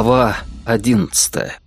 Глава одиннадцатая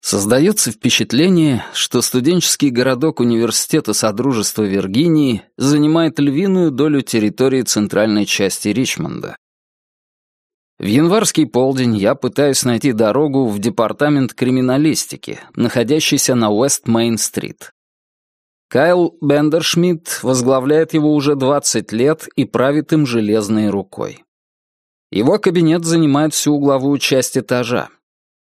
Создается впечатление, что студенческий городок Университета Содружества Виргинии занимает львиную долю территории центральной части Ричмонда. В январский полдень я пытаюсь найти дорогу в департамент криминалистики, находящийся на Уэст-Мейн-стрит. Кайл Бендершмидт возглавляет его уже 20 лет и правит им железной рукой. Его кабинет занимает всю угловую часть этажа.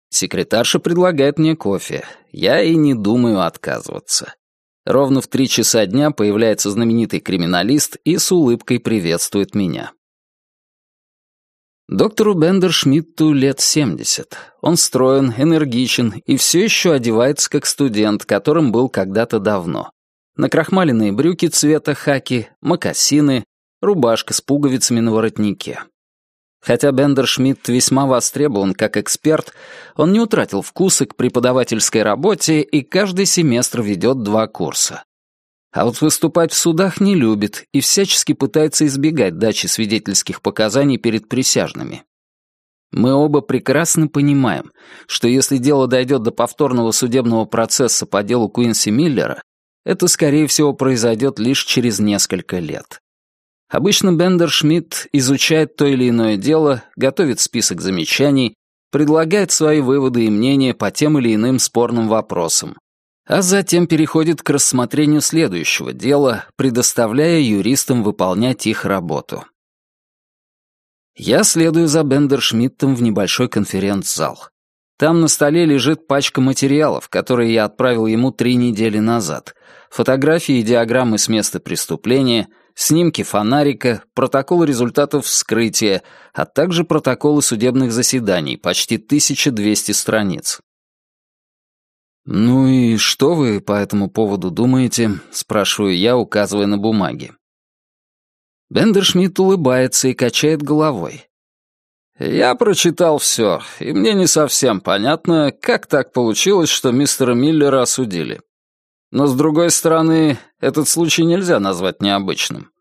Секретарша предлагает мне кофе. Я и не думаю отказываться. Ровно в три часа дня появляется знаменитый криминалист и с улыбкой приветствует меня. Доктору Бендершмидту лет 70. Он строен, энергичен и все еще одевается как студент, которым был когда-то давно накрахмаленные брюки цвета хаки, мокасины, рубашка с пуговицами на воротнике. Хотя Бендершмидт весьма востребован как эксперт, он не утратил вкуса к преподавательской работе и каждый семестр ведет два курса. А вот выступать в судах не любит и всячески пытается избегать дачи свидетельских показаний перед присяжными. Мы оба прекрасно понимаем, что если дело дойдет до повторного судебного процесса по делу Куинси Миллера, это, скорее всего, произойдет лишь через несколько лет. Обычно Бендер Шмидт изучает то или иное дело, готовит список замечаний, предлагает свои выводы и мнения по тем или иным спорным вопросам, а затем переходит к рассмотрению следующего дела, предоставляя юристам выполнять их работу. Я следую за Бендершмидтом в небольшой конференц-зал. Там на столе лежит пачка материалов, которые я отправил ему три недели назад. Фотографии и диаграммы с места преступления, снимки фонарика, протоколы результатов вскрытия, а также протоколы судебных заседаний, почти 1200 страниц. «Ну и что вы по этому поводу думаете?» — спрашиваю я, указывая на бумаги. Бендершмидт улыбается и качает головой. Я прочитал все, и мне не совсем понятно, как так получилось, что мистера Миллера осудили. Но, с другой стороны, этот случай нельзя назвать необычным.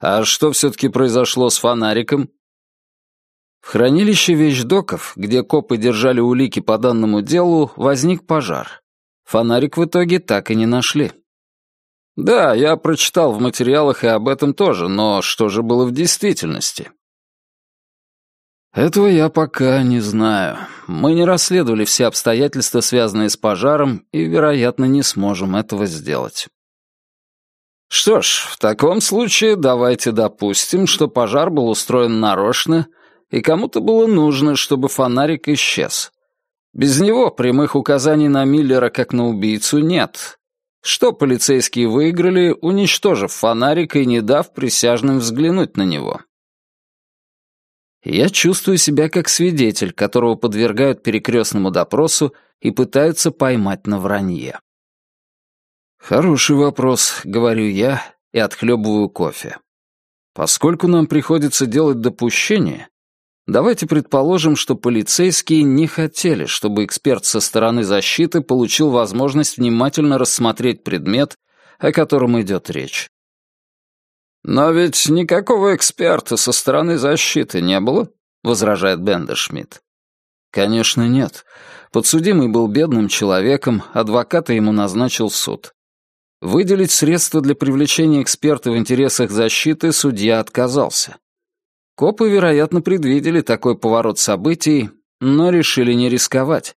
А что все-таки произошло с фонариком? В хранилище вещдоков, где копы держали улики по данному делу, возник пожар. Фонарик в итоге так и не нашли. Да, я прочитал в материалах и об этом тоже, но что же было в действительности? Этого я пока не знаю. Мы не расследовали все обстоятельства, связанные с пожаром, и, вероятно, не сможем этого сделать. Что ж, в таком случае давайте допустим, что пожар был устроен нарочно, и кому-то было нужно, чтобы фонарик исчез. Без него прямых указаний на Миллера как на убийцу нет. Что полицейские выиграли, уничтожив фонарик и не дав присяжным взглянуть на него? Я чувствую себя как свидетель, которого подвергают перекрестному допросу и пытаются поймать на вранье. «Хороший вопрос», — говорю я и отхлебываю кофе. Поскольку нам приходится делать допущение, давайте предположим, что полицейские не хотели, чтобы эксперт со стороны защиты получил возможность внимательно рассмотреть предмет, о котором идет речь. «Но ведь никакого эксперта со стороны защиты не было», — возражает Бендершмидт. «Конечно, нет. Подсудимый был бедным человеком, адвоката ему назначил суд. Выделить средства для привлечения эксперта в интересах защиты судья отказался. Копы, вероятно, предвидели такой поворот событий, но решили не рисковать.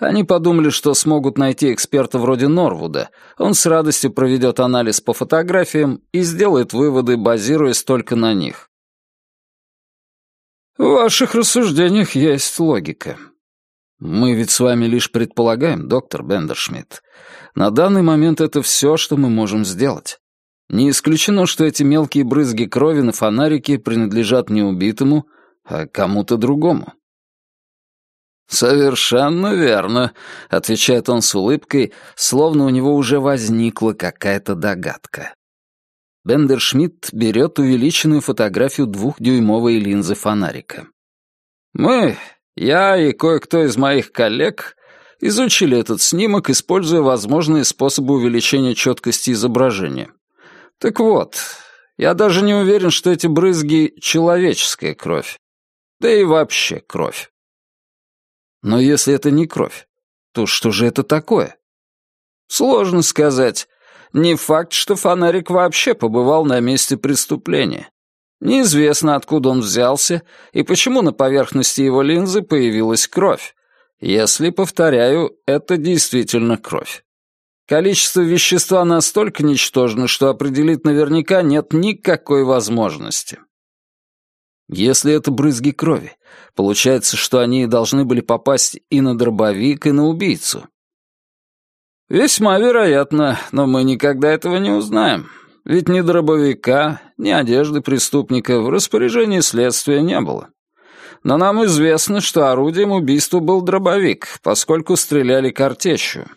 Они подумали, что смогут найти эксперта вроде Норвуда. Он с радостью проведет анализ по фотографиям и сделает выводы, базируясь только на них. В ваших рассуждениях есть логика. Мы ведь с вами лишь предполагаем, доктор Бендершмидт. На данный момент это все, что мы можем сделать. Не исключено, что эти мелкие брызги крови на фонарике принадлежат не убитому, а кому-то другому. «Совершенно верно», — отвечает он с улыбкой, словно у него уже возникла какая-то догадка. Бендершмидт берет увеличенную фотографию двухдюймовой линзы фонарика. «Мы, я и кое-кто из моих коллег, изучили этот снимок, используя возможные способы увеличения четкости изображения. Так вот, я даже не уверен, что эти брызги — человеческая кровь. Да и вообще кровь. Но если это не кровь, то что же это такое? Сложно сказать. Не факт, что фонарик вообще побывал на месте преступления. Неизвестно, откуда он взялся и почему на поверхности его линзы появилась кровь. Если, повторяю, это действительно кровь. Количество вещества настолько ничтожно, что определить наверняка нет никакой возможности. Если это брызги крови, получается, что они должны были попасть и на дробовик, и на убийцу. Весьма вероятно, но мы никогда этого не узнаем. Ведь ни дробовика, ни одежды преступника в распоряжении следствия не было. Но нам известно, что орудием убийства был дробовик, поскольку стреляли картечью.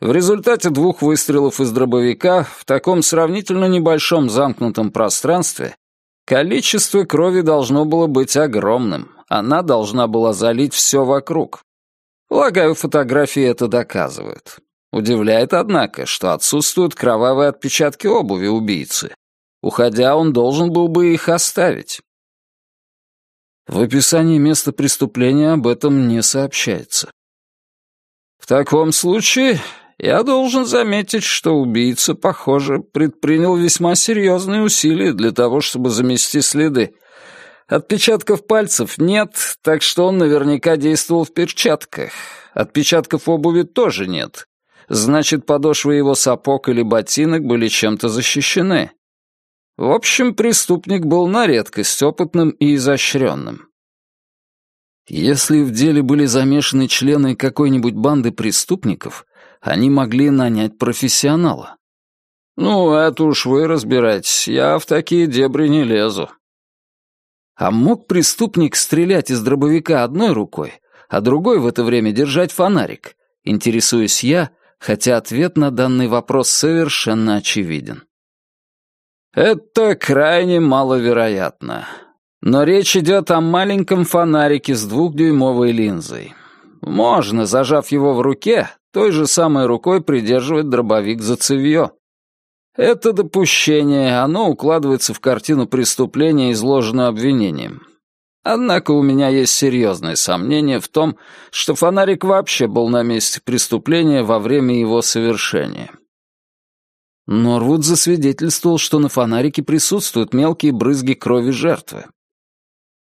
В результате двух выстрелов из дробовика в таком сравнительно небольшом замкнутом пространстве количество крови должно было быть огромным. Она должна была залить все вокруг. Полагаю, фотографии это доказывают. Удивляет, однако, что отсутствуют кровавые отпечатки обуви убийцы. Уходя, он должен был бы их оставить. В описании места преступления об этом не сообщается. В таком случае я должен заметить, что убийца, похоже, предпринял весьма серьезные усилия для того, чтобы замести следы. Отпечатков пальцев нет, так что он наверняка действовал в перчатках. Отпечатков обуви тоже нет. Значит, подошвы его сапог или ботинок были чем-то защищены. В общем, преступник был на редкость опытным и изощренным. Если в деле были замешаны члены какой-нибудь банды преступников, они могли нанять профессионала. «Ну, это уж вы разбирайтесь, я в такие дебри не лезу». А мог преступник стрелять из дробовика одной рукой, а другой в это время держать фонарик? Интересуюсь я, хотя ответ на данный вопрос совершенно очевиден. Это крайне маловероятно. Но речь идет о маленьком фонарике с двухдюймовой линзой. Можно, зажав его в руке, той же самой рукой придерживать дробовик за цевьё. Это допущение, оно укладывается в картину преступления, изложенную обвинением. Однако у меня есть серьезные сомнения в том, что фонарик вообще был на месте преступления во время его совершения. Норвуд засвидетельствовал, что на фонарике присутствуют мелкие брызги крови жертвы.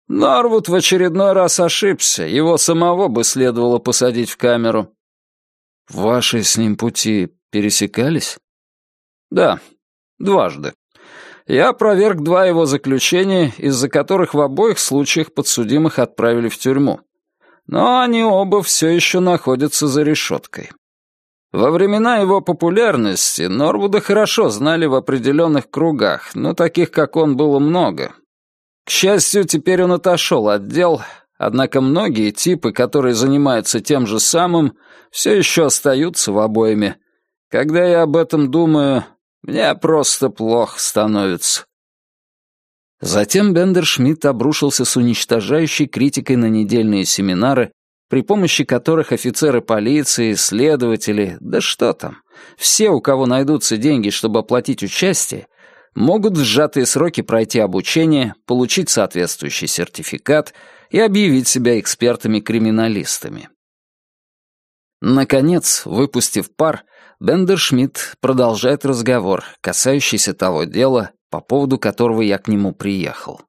Норвуд в очередной раз ошибся, его самого бы следовало посадить в камеру. Ваши с ним пути пересекались? Да, дважды. Я проверг два его заключения, из-за которых в обоих случаях подсудимых отправили в тюрьму. Но они оба все еще находятся за решеткой. Во времена его популярности Норвуда хорошо знали в определенных кругах, но таких, как он, было много, к счастью, теперь он отошел от дел, однако многие типы, которые занимаются тем же самым, все еще остаются в обойме. Когда я об этом думаю, мне просто плохо становится. Затем Бендершмидт обрушился с уничтожающей критикой на недельные семинары, при помощи которых офицеры полиции, следователи, да что там, все, у кого найдутся деньги, чтобы оплатить участие, могут в сжатые сроки пройти обучение, получить соответствующий сертификат и объявить себя экспертами-криминалистами. Наконец, выпустив пар, Бендершмидт продолжает разговор, касающийся того дела, по поводу которого я к нему приехал.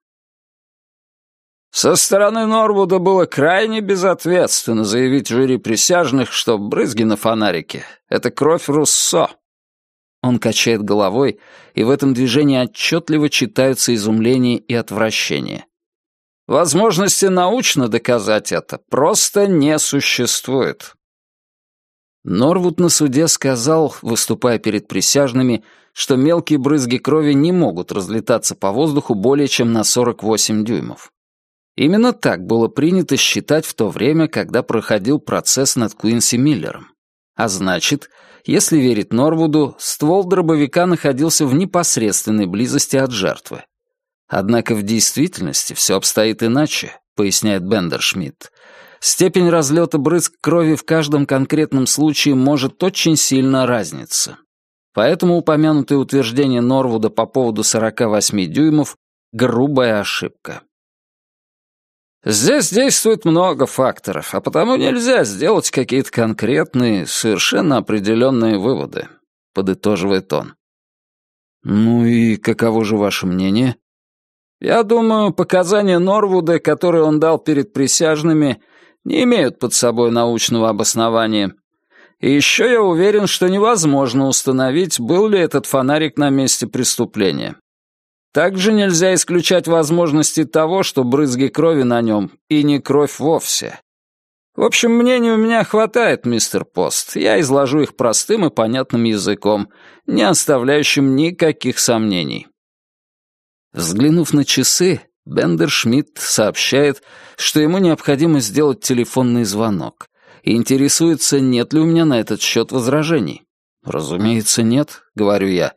Со стороны Норвуда было крайне безответственно заявить жюри присяжных, что брызги на фонарике — это кровь Руссо. Он качает головой, и в этом движении отчетливо читаются изумление и отвращение. Возможности научно доказать это просто не существует. Норвуд на суде сказал, выступая перед присяжными, что мелкие брызги крови не могут разлетаться по воздуху более чем на 48 дюймов. Именно так было принято считать в то время, когда проходил процесс над Куинси Миллером. А значит, если верить Норвуду, ствол дробовика находился в непосредственной близости от жертвы. Однако в действительности все обстоит иначе, поясняет Бендершмидт. Степень разлета брызг крови в каждом конкретном случае может очень сильно разниться. Поэтому упомянутое утверждение Норвуда по поводу 48 дюймов — грубая ошибка. Здесь действует много факторов, а потому нельзя сделать какие-то конкретные, совершенно определенные выводы», — подытоживает он. «Ну и каково же ваше мнение?» «Я думаю, показания Норвуда, которые он дал перед присяжными, не имеют под собой научного обоснования. И еще я уверен, что невозможно установить, был ли этот фонарик на месте преступления. Также нельзя исключать возможности того, что брызги крови на нем и не кровь вовсе. В общем, мнений у меня хватает, мистер Пост. Я изложу их простым и понятным языком, не оставляющим никаких сомнений. Взглянув на часы, Бендер Шмидт сообщает, что ему необходимо сделать телефонный звонок и интересуется, нет ли у меня на этот счет возражений. «Разумеется, нет», — говорю я.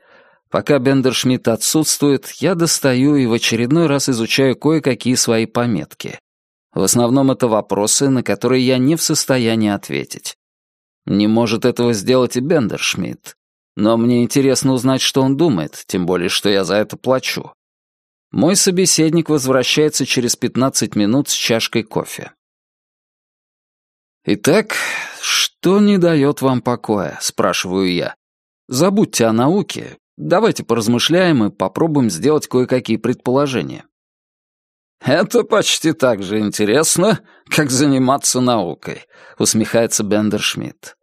Пока Бендер Шмидт отсутствует, я достаю и в очередной раз изучаю кое-какие свои пометки. В основном это вопросы, на которые я не в состоянии ответить. Не может этого сделать и Бендершмидт. Но мне интересно узнать, что он думает, тем более, что я за это плачу. Мой собеседник возвращается через 15 минут с чашкой кофе. «Итак, что не дает вам покоя?» — спрашиваю я. «Забудьте о науке. Давайте поразмышляем и попробуем сделать кое-какие предположения». «Это почти так же интересно, как заниматься наукой», — усмехается Бендершмидт.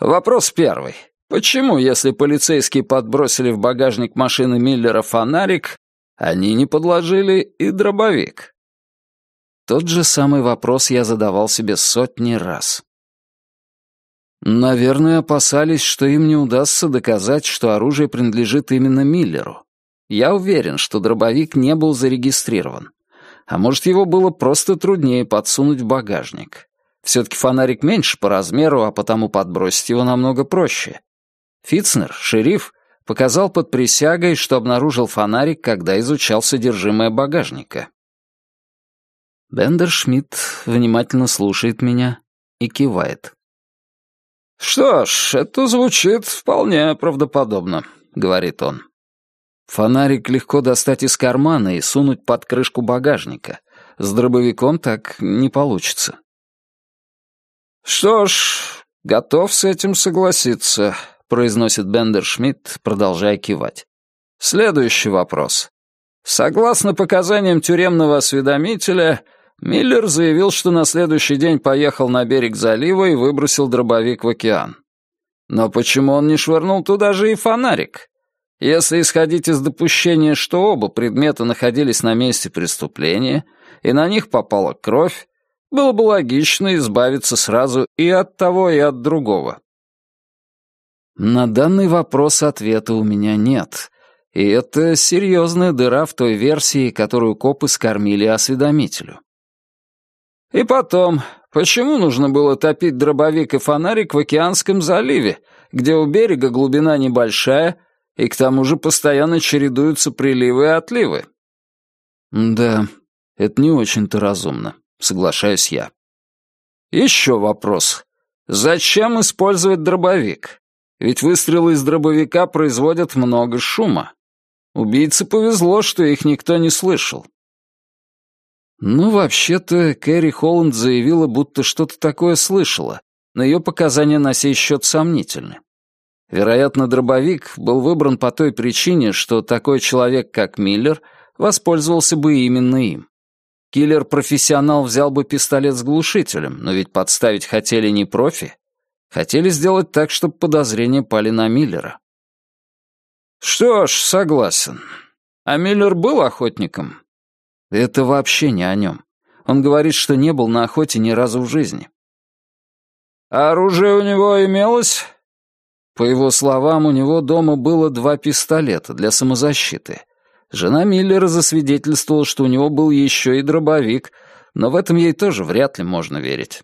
«Вопрос первый. Почему, если полицейские подбросили в багажник машины Миллера фонарик, они не подложили и дробовик?» Тот же самый вопрос я задавал себе сотни раз. Наверное, опасались, что им не удастся доказать, что оружие принадлежит именно Миллеру. Я уверен, что дробовик не был зарегистрирован. А может, его было просто труднее подсунуть в багажник. Все-таки фонарик меньше по размеру, а потому подбросить его намного проще. Фитцнер, шериф, показал под присягой, что обнаружил фонарик, когда изучал содержимое багажника. Бендер Шмидт внимательно слушает меня и кивает. «Что ж, это звучит вполне правдоподобно», — говорит он. Фонарик легко достать из кармана и сунуть под крышку багажника. С дробовиком так не получится. «Что ж, готов с этим согласиться», — произносит Бендер Шмидт, продолжая кивать. «Следующий вопрос. Согласно показаниям тюремного осведомителя, Миллер заявил, что на следующий день поехал на берег залива и выбросил дробовик в океан. Но почему он не швырнул туда же и фонарик? Если исходить из допущения, что оба предмета находились на месте преступления, и на них попала кровь, было бы логично избавиться сразу и от того, и от другого. На данный вопрос ответа у меня нет, и это серьезная дыра в той версии, которую копы скормили осведомителю. И потом, почему нужно было топить дробовик и фонарик в океанском заливе, где у берега глубина небольшая, и к тому же постоянно чередуются приливы и отливы. Да, это не очень-то разумно, соглашаюсь я. Еще вопрос. Зачем использовать дробовик? Ведь выстрелы из дробовика производят много шума. Убийце повезло, что их никто не слышал. Ну, вообще-то, Кэрри Холланд заявила, будто что-то такое слышала, но ее показания на сей счет сомнительны. Вероятно, дробовик был выбран по той причине, что такой человек, как Миллер, воспользовался бы именно им. Киллер-профессионал взял бы пистолет с глушителем, но ведь подставить хотели не профи. Хотели сделать так, чтобы подозрения пали на Миллера. Что ж, согласен. А Миллер был охотником? Это вообще не о нем. Он говорит, что не был на охоте ни разу в жизни. А оружие у него имелось? По его словам, у него дома было два пистолета для самозащиты. Жена Миллера засвидетельствовала, что у него был еще и дробовик, но в этом ей тоже вряд ли можно верить.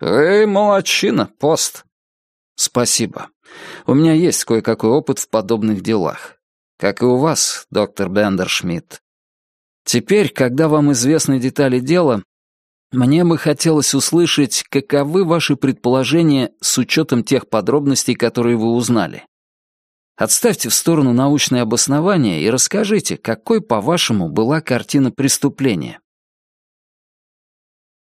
«Вы молодчина, пост». «Спасибо. У меня есть кое-какой опыт в подобных делах. Как и у вас, доктор Бендершмидт. Теперь, когда вам известны детали дела, мне бы хотелось услышать, каковы ваши предположения с учетом тех подробностей, которые вы узнали. Отставьте в сторону научное обоснование и расскажите, какой, по-вашему, была картина преступления.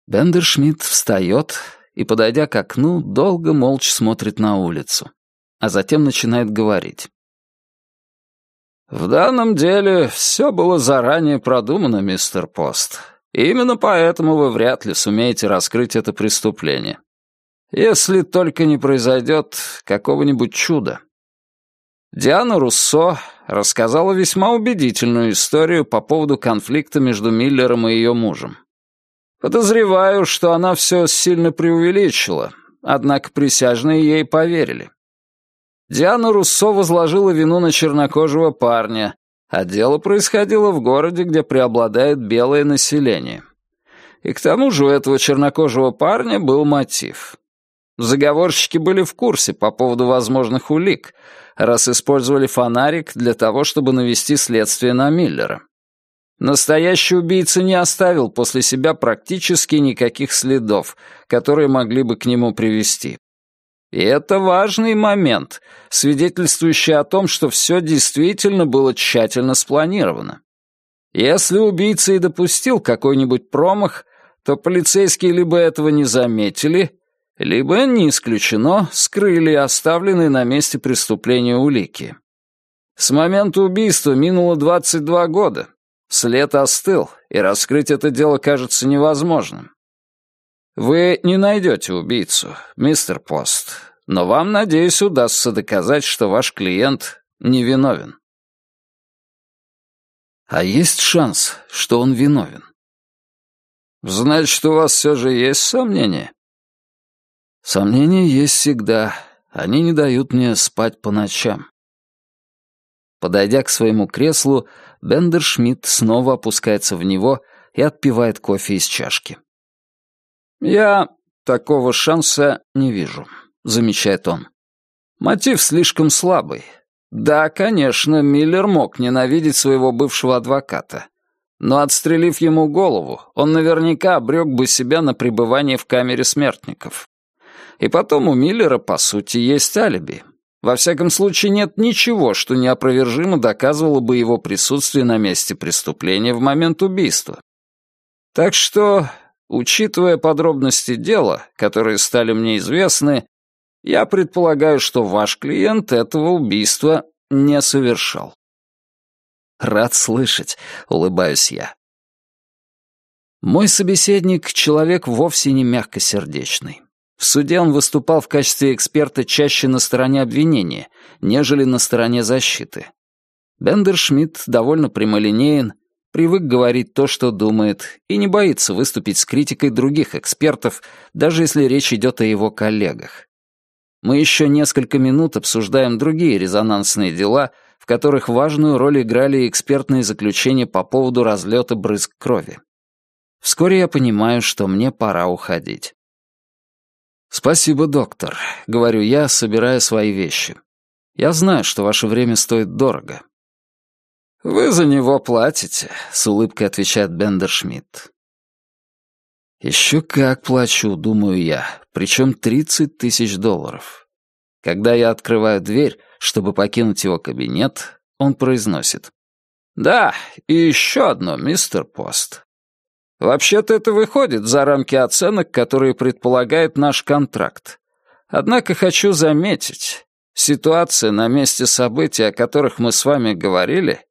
Бендершмидт встает и, подойдя к окну, долго молча смотрит на улицу, а затем начинает говорить. «В данном деле все было заранее продумано, мистер Пост. Именно поэтому вы вряд ли сумеете раскрыть это преступление. Если только не произойдет какого-нибудь чуда. Диана Руссо рассказала весьма убедительную историю по поводу конфликта между Миллером и ее мужем. Подозреваю, что она все сильно преувеличила, однако присяжные ей поверили. Диана Руссо возложила вину на чернокожего парня, а дело происходило в городе, где преобладает белое население. И к тому же у этого чернокожего парня был мотив. Заговорщики были в курсе по поводу возможных улик, раз использовали фонарик для того, чтобы навести следствие на Миллера. Настоящий убийца не оставил после себя практически никаких следов, которые могли бы к нему привести. И это важный момент, свидетельствующий о том, что все действительно было тщательно спланировано. Если убийца и допустил какой-нибудь промах, то полицейские либо этого не заметили, либо, не исключено, скрыли оставленные на месте преступления улики. С момента убийства минуло 22 года. След остыл, и раскрыть это дело кажется невозможным. Вы не найдете убийцу, мистер Пост, но вам, надеюсь, удастся доказать, что ваш клиент невиновен. А есть шанс, что он виновен? Значит, у вас все же есть сомнения? Сомнения есть всегда. Они не дают мне спать по ночам. Подойдя к своему креслу, Бендер Шмидт снова опускается в него и отпивает кофе из чашки. «Я такого шанса не вижу», — замечает он. «Мотив слишком слабый. Да, конечно, Миллер мог ненавидеть своего бывшего адвоката. Но отстрелив ему голову, он наверняка обрек бы себя на пребывание в камере смертников. И потом у Миллера, по сути, есть алиби. Во всяком случае, нет ничего, что неопровержимо доказывало бы его присутствие на месте преступления в момент убийства. Так что, учитывая подробности дела, которые стали мне известны, я предполагаю, что ваш клиент этого убийства не совершал. Рад слышать, улыбаюсь я. Мой собеседник — человек вовсе не мягкосердечный. В суде он выступал в качестве эксперта чаще на стороне обвинения, нежели на стороне защиты. Бендершмидт довольно прямолинеен, привык говорить то, что думает, и не боится выступить с критикой других экспертов, даже если речь идет о его коллегах. Мы еще несколько минут обсуждаем другие резонансные дела, в которых важную роль играли экспертные заключения по поводу разлета брызг крови. Вскоре я понимаю, что мне пора уходить. «Спасибо, доктор», — говорю я, собирая свои вещи. «Я знаю, что ваше время стоит дорого». «Вы за него платите», — с улыбкой отвечает Бендершмидт. «Еще как плачу», — думаю я, причем 30 тысяч долларов. Когда я открываю дверь, чтобы покинуть его кабинет, он произносит. «Да, и еще одно, мистер Пост. Вообще-то это выходит за рамки оценок, которые предполагает наш контракт. Однако хочу заметить, ситуация на месте событий, о которых мы с вами говорили,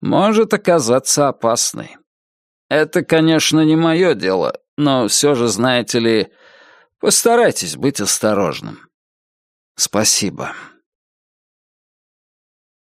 может оказаться опасной. Это, конечно, не мое дело, но все же, знаете ли, постарайтесь быть осторожным. Спасибо.